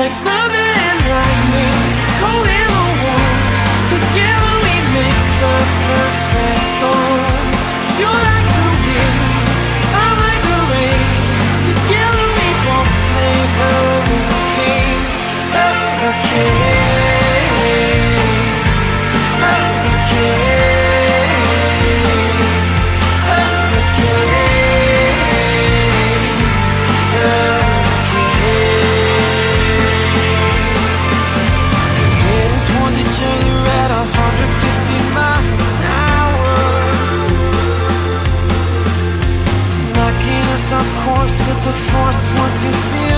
Next time force with the force once you feel